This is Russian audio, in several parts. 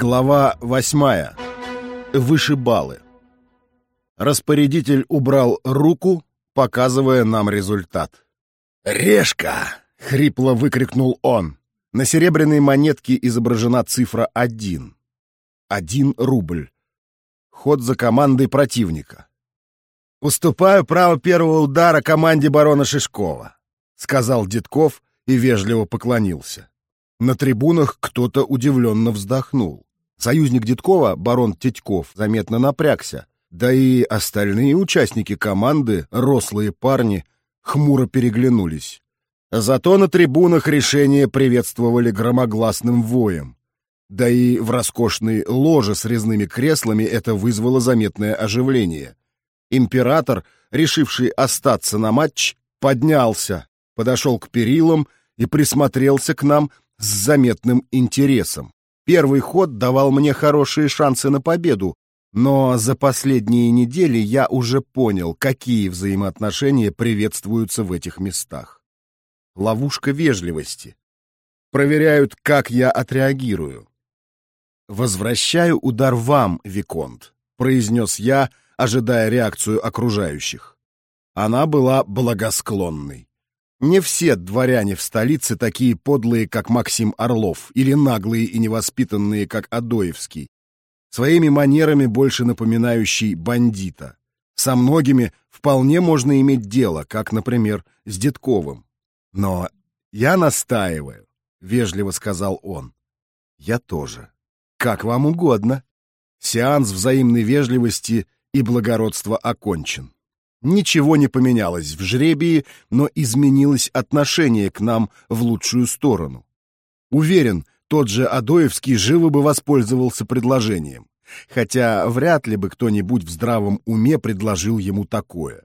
Глава восьмая. Вышибалы. Распорядитель убрал руку, показывая нам результат. «Решка!» — хрипло выкрикнул он. На серебряной монетке изображена цифра один. Один рубль. Ход за командой противника. «Уступаю право первого удара команде барона Шишкова», — сказал Дедков и вежливо поклонился. На трибунах кто-то удивленно вздохнул. Союзник Дедкова, барон Тетьков, заметно напрягся. Да и остальные участники команды, рослые парни, хмуро переглянулись. Зато на трибунах решение приветствовали громогласным воем. Да и в роскошной ложе с резными креслами это вызвало заметное оживление. Император, решивший остаться на матч, поднялся, подошел к перилам и присмотрелся к нам с заметным интересом. Первый ход давал мне хорошие шансы на победу, но за последние недели я уже понял, какие взаимоотношения приветствуются в этих местах. Ловушка вежливости. Проверяют, как я отреагирую. «Возвращаю удар вам, Виконт», — произнес я, ожидая реакцию окружающих. Она была благосклонной. Не все дворяне в столице такие подлые, как Максим Орлов, или наглые и невоспитанные, как Адоевский. Своими манерами больше напоминающий бандита. Со многими вполне можно иметь дело, как, например, с Дедковым. Но я настаиваю, — вежливо сказал он. Я тоже. Как вам угодно. Сеанс взаимной вежливости и благородства окончен. Ничего не поменялось в жребии, но изменилось отношение к нам в лучшую сторону. Уверен, тот же Адоевский живо бы воспользовался предложением, хотя вряд ли бы кто-нибудь в здравом уме предложил ему такое.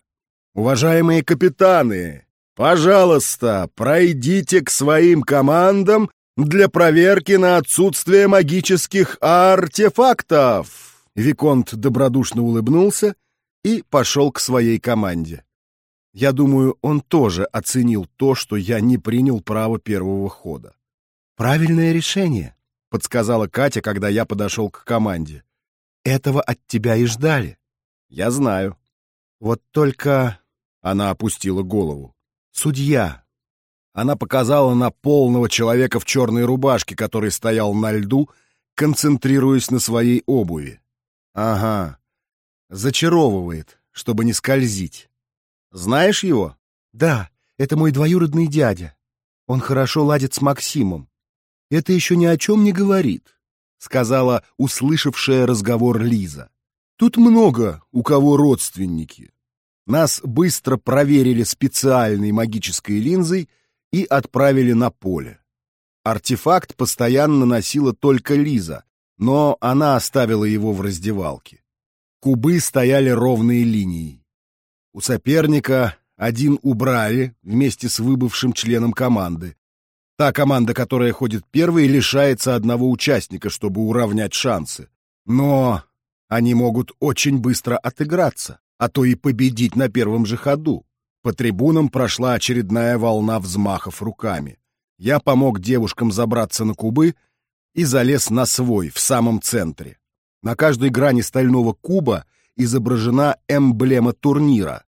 «Уважаемые капитаны, пожалуйста, пройдите к своим командам для проверки на отсутствие магических артефактов!» Виконт добродушно улыбнулся и пошел к своей команде. Я думаю, он тоже оценил то, что я не принял право первого хода. «Правильное решение», — подсказала Катя, когда я подошел к команде. «Этого от тебя и ждали». «Я знаю». «Вот только...» — она опустила голову. «Судья». Она показала на полного человека в черной рубашке, который стоял на льду, концентрируясь на своей обуви. «Ага, Зачаровывает, чтобы не скользить. Знаешь его? Да, это мой двоюродный дядя. Он хорошо ладит с Максимом. Это еще ни о чем не говорит, сказала услышавшая разговор Лиза. Тут много у кого родственники. Нас быстро проверили специальной магической линзой и отправили на поле. Артефакт постоянно носила только Лиза, но она оставила его в раздевалке. Кубы стояли ровные линией. У соперника один убрали вместе с выбывшим членом команды. Та команда, которая ходит первой, лишается одного участника, чтобы уравнять шансы. Но они могут очень быстро отыграться, а то и победить на первом же ходу. По трибунам прошла очередная волна взмахов руками. Я помог девушкам забраться на кубы и залез на свой, в самом центре. На каждой грани стального куба изображена эмблема турнира.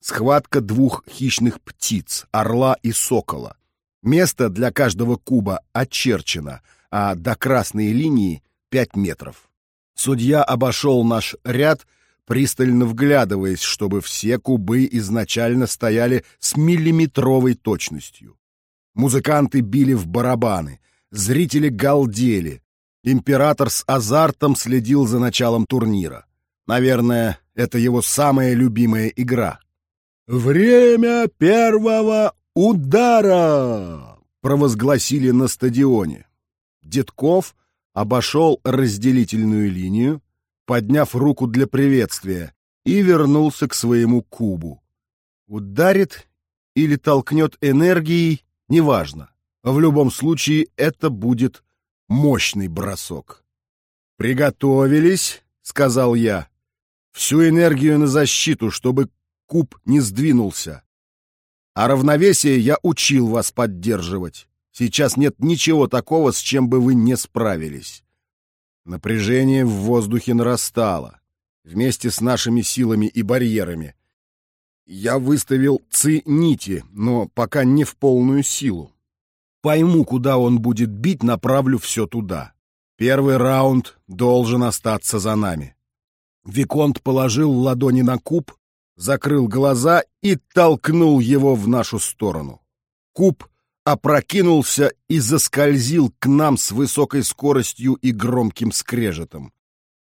Схватка двух хищных птиц, орла и сокола. Место для каждого куба очерчено, а до красной линии 5 метров. Судья обошел наш ряд, пристально вглядываясь, чтобы все кубы изначально стояли с миллиметровой точностью. Музыканты били в барабаны, зрители галдели, Император с азартом следил за началом турнира. Наверное, это его самая любимая игра. «Время первого удара!» — провозгласили на стадионе. Дедков обошел разделительную линию, подняв руку для приветствия, и вернулся к своему кубу. Ударит или толкнет энергией, неважно. В любом случае это будет мощный бросок. «Приготовились», — сказал я. «Всю энергию на защиту, чтобы куб не сдвинулся. А равновесие я учил вас поддерживать. Сейчас нет ничего такого, с чем бы вы не справились». Напряжение в воздухе нарастало. Вместе с нашими силами и барьерами. Я выставил ци-нити, но пока не в полную силу. Пойму, куда он будет бить, направлю все туда. Первый раунд должен остаться за нами. Виконт положил ладони на куб, закрыл глаза и толкнул его в нашу сторону. Куб опрокинулся и заскользил к нам с высокой скоростью и громким скрежетом.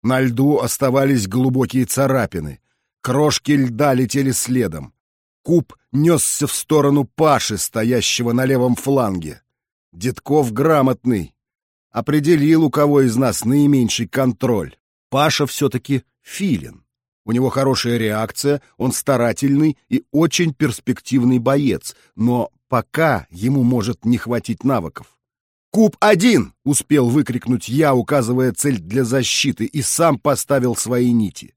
На льду оставались глубокие царапины. Крошки льда летели следом. Куб несся в сторону Паши, стоящего на левом фланге. Дедков грамотный. Определил, у кого из нас наименьший контроль. Паша все-таки филин. У него хорошая реакция, он старательный и очень перспективный боец, но пока ему может не хватить навыков. «Куб один!» — успел выкрикнуть я, указывая цель для защиты, и сам поставил свои нити.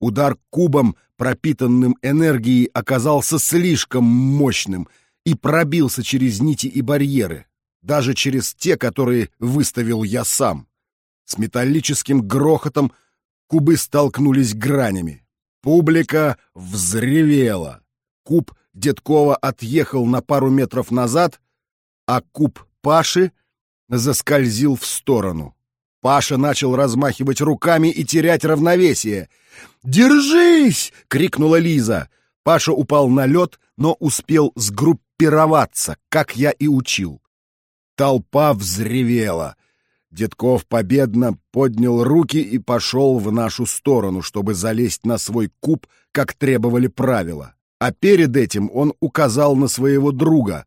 Удар кубом, пропитанным энергией, оказался слишком мощным и пробился через нити и барьеры, даже через те, которые выставил я сам. С металлическим грохотом — Кубы столкнулись гранями. Публика взревела. Куб Дедкова отъехал на пару метров назад, а куб Паши заскользил в сторону. Паша начал размахивать руками и терять равновесие. «Держись!» — крикнула Лиза. Паша упал на лед, но успел сгруппироваться, как я и учил. Толпа взревела. Дедков победно поднял руки и пошел в нашу сторону, чтобы залезть на свой куб, как требовали правила. А перед этим он указал на своего друга,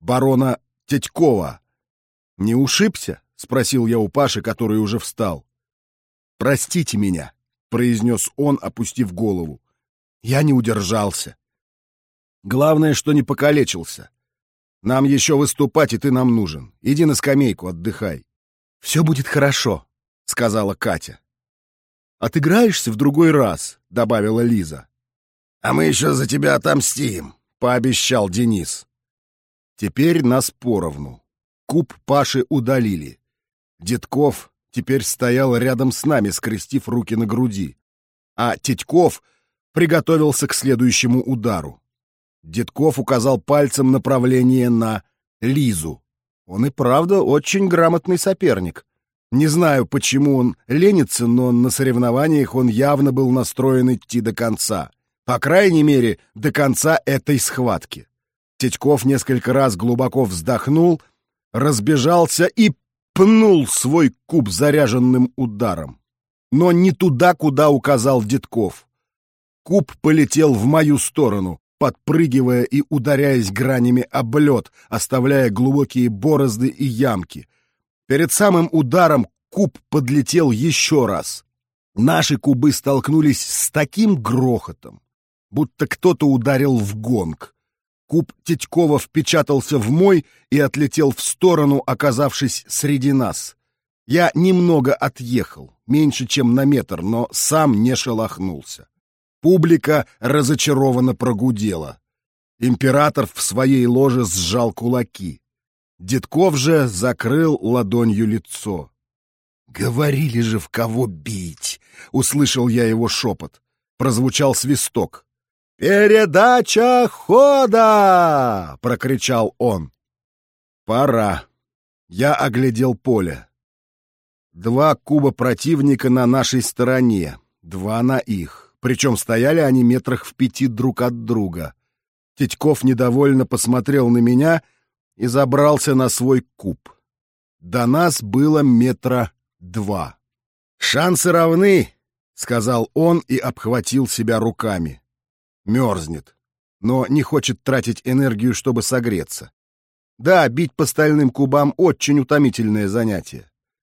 барона Тетькова. «Не ушибся?» — спросил я у Паши, который уже встал. «Простите меня», — произнес он, опустив голову. «Я не удержался. Главное, что не покалечился. Нам еще выступать, и ты нам нужен. Иди на скамейку, отдыхай». «Все будет хорошо», — сказала Катя. «Отыграешься в другой раз», — добавила Лиза. «А мы еще за тебя отомстим», — пообещал Денис. Теперь нас поровну. Куб Паши удалили. Дедков теперь стоял рядом с нами, скрестив руки на груди. А Тетьков приготовился к следующему удару. Дедков указал пальцем направление на Лизу. Он и правда очень грамотный соперник. Не знаю, почему он ленится, но на соревнованиях он явно был настроен идти до конца. По крайней мере, до конца этой схватки. Тетьков несколько раз глубоко вздохнул, разбежался и пнул свой куб заряженным ударом. Но не туда, куда указал Детков. Куб полетел в мою сторону подпрыгивая и ударяясь гранями об лед, оставляя глубокие борозды и ямки. Перед самым ударом куб подлетел еще раз. Наши кубы столкнулись с таким грохотом, будто кто-то ударил в гонг. Куб Титькова впечатался в мой и отлетел в сторону, оказавшись среди нас. Я немного отъехал, меньше, чем на метр, но сам не шелохнулся. Публика разочарованно прогудела. Император в своей ложе сжал кулаки. Дедков же закрыл ладонью лицо. «Говорили же, в кого бить!» — услышал я его шепот. Прозвучал свисток. «Передача хода!» — прокричал он. «Пора». Я оглядел поле. Два куба противника на нашей стороне, два на их. Причем стояли они метрах в пяти друг от друга. Титьков недовольно посмотрел на меня и забрался на свой куб. До нас было метра два. «Шансы равны», — сказал он и обхватил себя руками. Мерзнет, но не хочет тратить энергию, чтобы согреться. Да, бить по стальным кубам — очень утомительное занятие.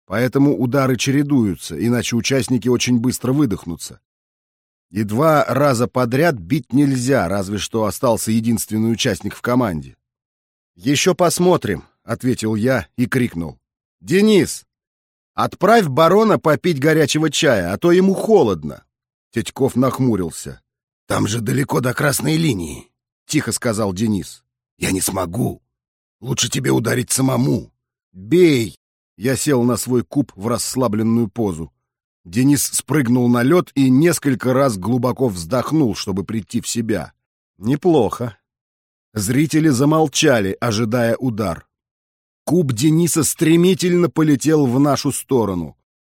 Поэтому удары чередуются, иначе участники очень быстро выдохнутся. И два раза подряд бить нельзя, разве что остался единственный участник в команде. «Еще посмотрим», — ответил я и крикнул. «Денис, отправь барона попить горячего чая, а то ему холодно». Тетьков нахмурился. «Там же далеко до красной линии», — тихо сказал Денис. «Я не смогу. Лучше тебе ударить самому». «Бей!» Я сел на свой куб в расслабленную позу. Денис спрыгнул на лед и несколько раз глубоко вздохнул, чтобы прийти в себя. Неплохо. Зрители замолчали, ожидая удар. Куб Дениса стремительно полетел в нашу сторону.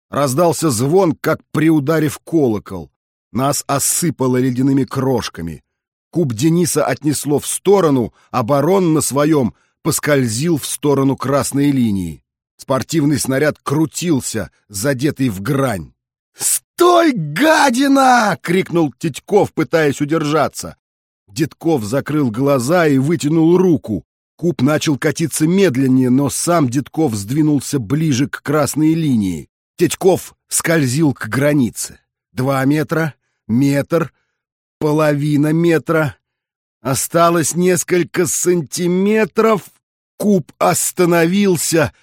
Раздался звон, как при ударе в колокол. Нас осыпало ледяными крошками. Куб Дениса отнесло в сторону, а барон на своем поскользил в сторону красной линии. Спортивный снаряд крутился, задетый в грань. «Стой, гадина!» — крикнул Титьков, пытаясь удержаться. Дедков закрыл глаза и вытянул руку. Куб начал катиться медленнее, но сам Дедков сдвинулся ближе к красной линии. Титьков скользил к границе. Два метра, метр, половина метра. Осталось несколько сантиметров. Куб остановился.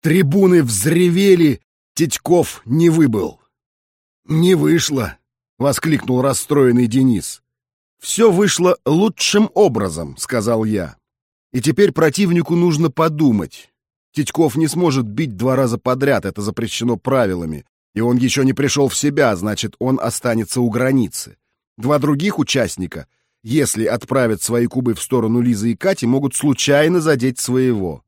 Трибуны взревели. Титьков не выбыл. «Не вышло!» — воскликнул расстроенный Денис. «Все вышло лучшим образом», — сказал я. «И теперь противнику нужно подумать. Титьков не сможет бить два раза подряд, это запрещено правилами. И он еще не пришел в себя, значит, он останется у границы. Два других участника, если отправят свои кубы в сторону Лизы и Кати, могут случайно задеть своего.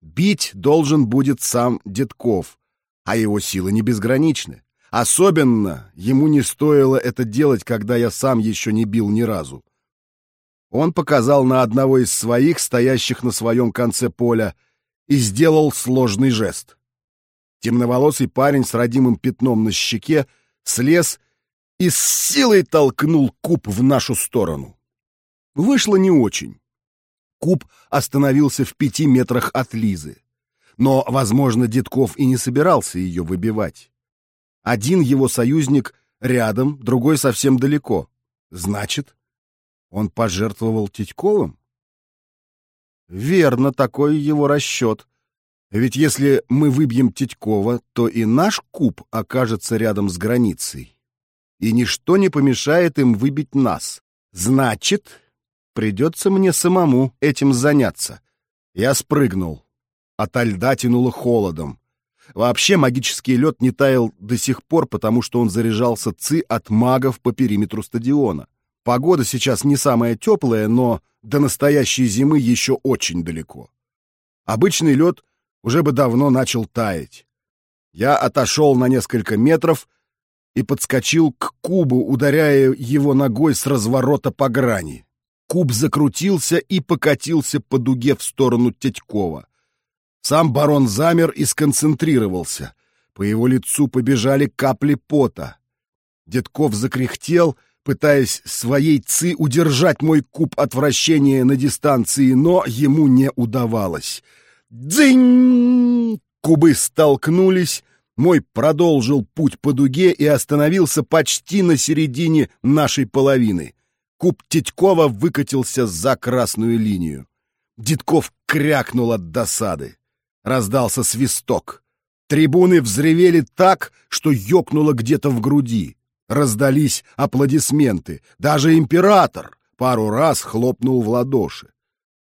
Бить должен будет сам Детков, а его силы не безграничны. Особенно ему не стоило это делать, когда я сам еще не бил ни разу. Он показал на одного из своих, стоящих на своем конце поля, и сделал сложный жест. Темноволосый парень с родимым пятном на щеке слез и с силой толкнул куб в нашу сторону. Вышло не очень. Куб остановился в пяти метрах от Лизы. Но, возможно, Дедков и не собирался ее выбивать. Один его союзник рядом, другой совсем далеко. Значит, он пожертвовал Титьковым? Верно, такой его расчет. Ведь если мы выбьем Титькова, то и наш куб окажется рядом с границей. И ничто не помешает им выбить нас. Значит, придется мне самому этим заняться. Я спрыгнул. Ото льда тянуло холодом. Вообще магический лед не таял до сих пор, потому что он заряжался ци от магов по периметру стадиона. Погода сейчас не самая теплая, но до настоящей зимы еще очень далеко. Обычный лед уже бы давно начал таять. Я отошел на несколько метров и подскочил к кубу, ударяя его ногой с разворота по грани. Куб закрутился и покатился по дуге в сторону Тетькова. Сам барон замер и сконцентрировался. По его лицу побежали капли пота. Дедков закряхтел, пытаясь своей ци удержать мой куб от вращения на дистанции, но ему не удавалось — Дзынь! Кубы столкнулись, мой продолжил путь по дуге и остановился почти на середине нашей половины. Куб Титькова выкатился за красную линию. Дедков крякнул от досады. Раздался свисток. Трибуны взревели так, что ёкнуло где-то в груди. Раздались аплодисменты. Даже император пару раз хлопнул в ладоши.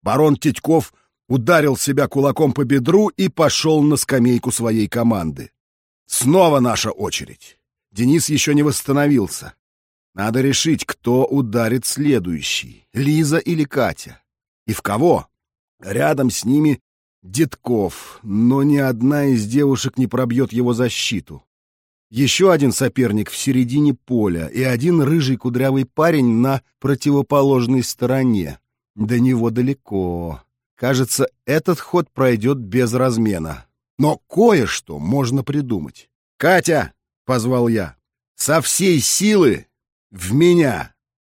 Барон Титьков ударил себя кулаком по бедру и пошел на скамейку своей команды. Снова наша очередь. Денис еще не восстановился. Надо решить, кто ударит следующий, Лиза или Катя. И в кого? Рядом с ними Детков, но ни одна из девушек не пробьет его защиту. Еще один соперник в середине поля и один рыжий кудрявый парень на противоположной стороне. До него далеко. Кажется, этот ход пройдет без размена. Но кое-что можно придумать. «Катя!» — позвал я. «Со всей силы в меня!»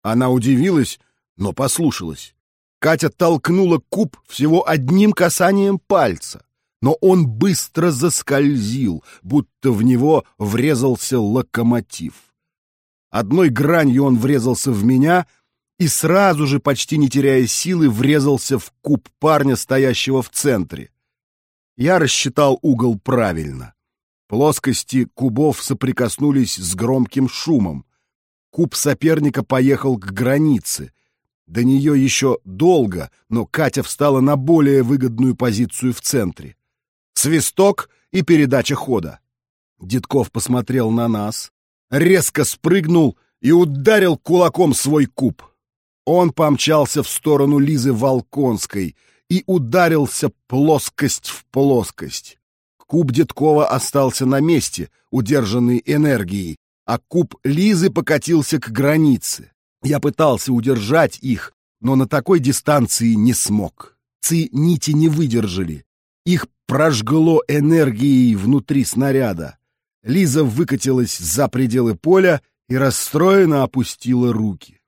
Она удивилась, но послушалась. Катя толкнула куб всего одним касанием пальца, но он быстро заскользил, будто в него врезался локомотив. Одной гранью он врезался в меня — и сразу же, почти не теряя силы, врезался в куб парня, стоящего в центре. Я рассчитал угол правильно. Плоскости кубов соприкоснулись с громким шумом. Куб соперника поехал к границе. До нее еще долго, но Катя встала на более выгодную позицию в центре. Свисток и передача хода. Дедков посмотрел на нас, резко спрыгнул и ударил кулаком свой куб. Он помчался в сторону Лизы Волконской и ударился плоскость в плоскость. Куб Дедкова остался на месте, удержанный энергией, а куб Лизы покатился к границе. Я пытался удержать их, но на такой дистанции не смог. Ци-нити не выдержали. Их прожгло энергией внутри снаряда. Лиза выкатилась за пределы поля и расстроенно опустила руки.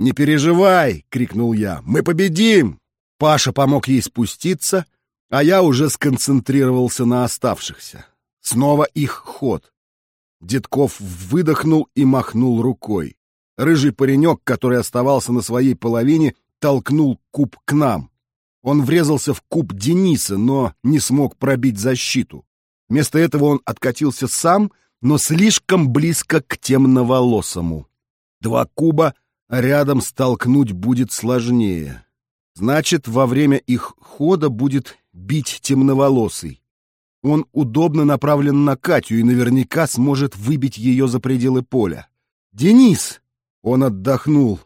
«Не переживай!» — крикнул я. «Мы победим!» Паша помог ей спуститься, а я уже сконцентрировался на оставшихся. Снова их ход. Дедков выдохнул и махнул рукой. Рыжий паренек, который оставался на своей половине, толкнул куб к нам. Он врезался в куб Дениса, но не смог пробить защиту. Вместо этого он откатился сам, но слишком близко к темноволосому. Два куба рядом столкнуть будет сложнее. Значит, во время их хода будет бить темноволосый. Он удобно направлен на Катю и наверняка сможет выбить ее за пределы поля. «Денис!» Он отдохнул.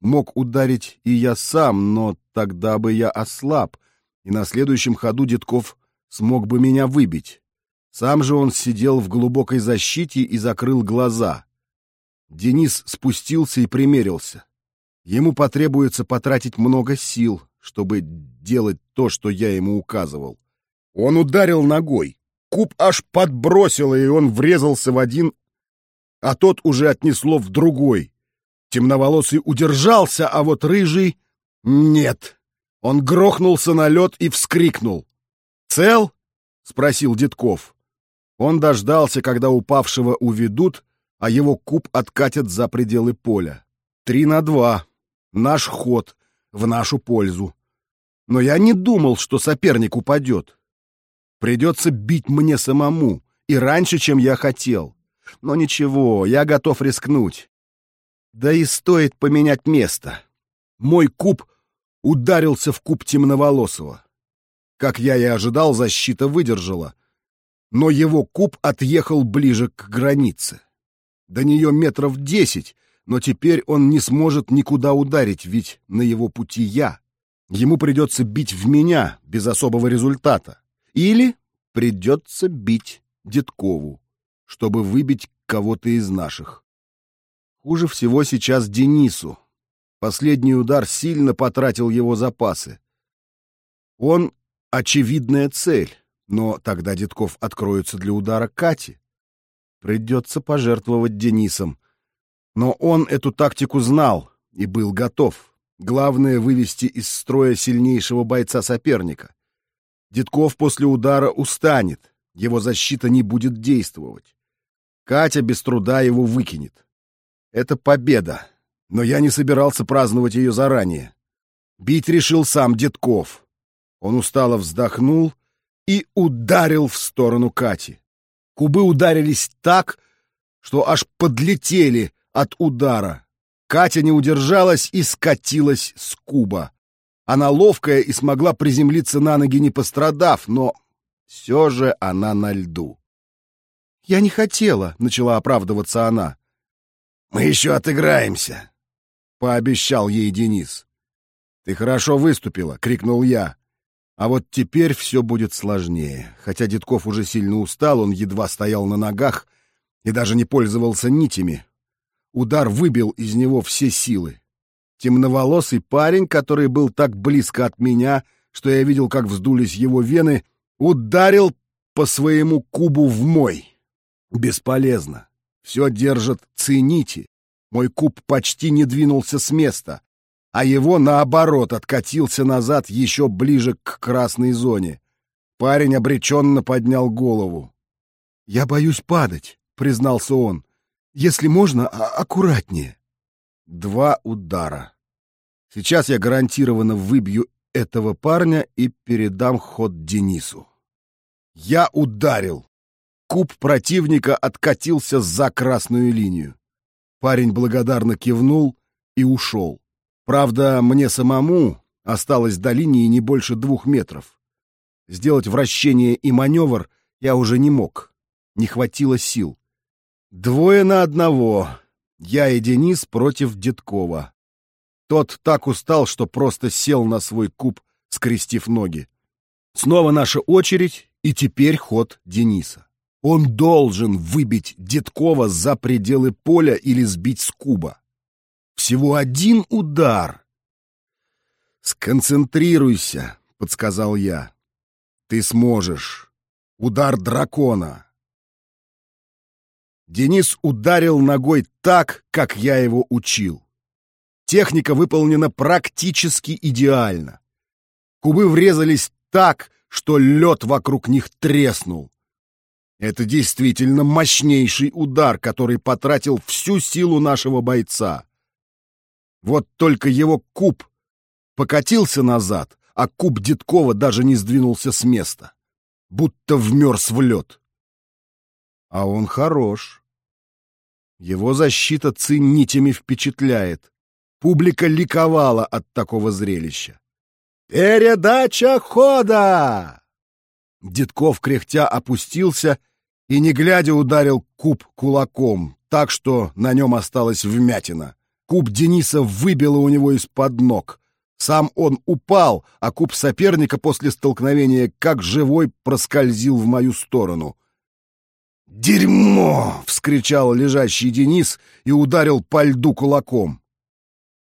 Мог ударить и я сам, но тогда бы я ослаб, и на следующем ходу Дедков смог бы меня выбить. Сам же он сидел в глубокой защите и закрыл глаза. Денис спустился и примерился. Ему потребуется потратить много сил, чтобы делать то, что я ему указывал. Он ударил ногой. Куб аж подбросило, и он врезался в один, а тот уже отнесло в другой. Темноволосый удержался, а вот рыжий — нет. Он грохнулся на лед и вскрикнул. «Цел?» — спросил Дедков. Он дождался, когда упавшего уведут, а его куб откатят за пределы поля. Три на два. Наш ход в нашу пользу. Но я не думал, что соперник упадет. Придется бить мне самому, и раньше, чем я хотел. Но ничего, я готов рискнуть. Да и стоит поменять место. Мой куб ударился в куб темноволосого. Как я и ожидал, защита выдержала. Но его куб отъехал ближе к границе. До нее метров десять, но теперь он не сможет никуда ударить, ведь на его пути я. Ему придется бить в меня без особого результата. Или придется бить Дедкову, чтобы выбить кого-то из наших. Хуже всего сейчас Денису. Последний удар сильно потратил его запасы. Он — очевидная цель, но тогда Дедков откроется для удара Кати. Придется пожертвовать Денисом. Но он эту тактику знал и был готов. Главное — вывести из строя сильнейшего бойца соперника. Дедков после удара устанет, его защита не будет действовать. Катя без труда его выкинет. Это победа, но я не собирался праздновать ее заранее. Бить решил сам Дедков. Он устало вздохнул и ударил в сторону Кати. Кубы ударились так, что аж подлетели от удара. Катя не удержалась и скатилась с куба. Она ловкая и смогла приземлиться на ноги, не пострадав, но все же она на льду. «Я не хотела», — начала оправдываться она. «Мы еще отыграемся», — пообещал ей Денис. «Ты хорошо выступила», — крикнул я. А вот теперь все будет сложнее. Хотя Дедков уже сильно устал, он едва стоял на ногах и даже не пользовался нитями. Удар выбил из него все силы. Темноволосый парень, который был так близко от меня, что я видел, как вздулись его вены, ударил по своему кубу в мой. Бесполезно. Все держат цените. Мой куб почти не двинулся с места а его, наоборот, откатился назад еще ближе к красной зоне. Парень обреченно поднял голову. «Я боюсь падать», — признался он. «Если можно, а аккуратнее». Два удара. Сейчас я гарантированно выбью этого парня и передам ход Денису. Я ударил. Куб противника откатился за красную линию. Парень благодарно кивнул и ушел. Правда, мне самому осталось до линии не больше двух метров. Сделать вращение и маневр я уже не мог. Не хватило сил. Двое на одного. Я и Денис против Дедкова. Тот так устал, что просто сел на свой куб, скрестив ноги. Снова наша очередь, и теперь ход Дениса. Он должен выбить Дедкова за пределы поля или сбить с куба. Всего один удар. «Сконцентрируйся», — подсказал я. «Ты сможешь. Удар дракона». Денис ударил ногой так, как я его учил. Техника выполнена практически идеально. Кубы врезались так, что лед вокруг них треснул. Это действительно мощнейший удар, который потратил всю силу нашего бойца. Вот только его куб покатился назад, а куб Дедкова даже не сдвинулся с места, будто вмерз в лед. А он хорош. Его защита ценителями впечатляет. Публика ликовала от такого зрелища. «Передача хода!» Дедков кряхтя опустился и, не глядя, ударил куб кулаком, так что на нем осталась вмятина. Куб Дениса выбило у него из-под ног. Сам он упал, а куб соперника после столкновения как живой проскользил в мою сторону. «Дерьмо!» — вскричал лежащий Денис и ударил по льду кулаком.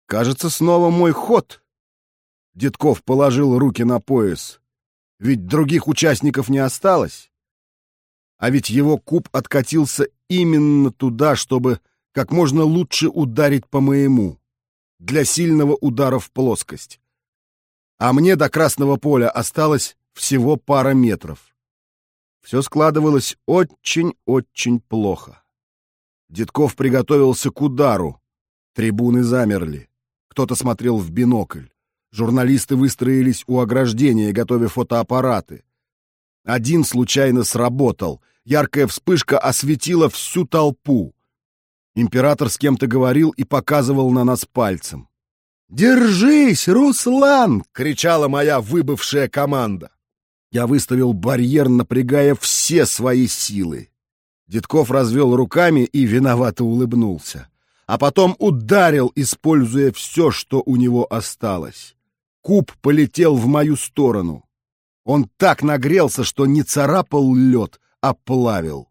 «Кажется, снова мой ход!» Дедков положил руки на пояс. Ведь других участников не осталось. А ведь его куб откатился именно туда, чтобы как можно лучше ударить по моему, для сильного удара в плоскость. А мне до красного поля осталось всего пара метров. Все складывалось очень-очень плохо. Дедков приготовился к удару. Трибуны замерли. Кто-то смотрел в бинокль. Журналисты выстроились у ограждения, готовя фотоаппараты. Один случайно сработал. Яркая вспышка осветила всю толпу. Император с кем-то говорил и показывал на нас пальцем. «Держись, Руслан!» — кричала моя выбывшая команда. Я выставил барьер, напрягая все свои силы. Дедков развел руками и виновато улыбнулся. А потом ударил, используя все, что у него осталось. Куб полетел в мою сторону. Он так нагрелся, что не царапал лед, а плавил.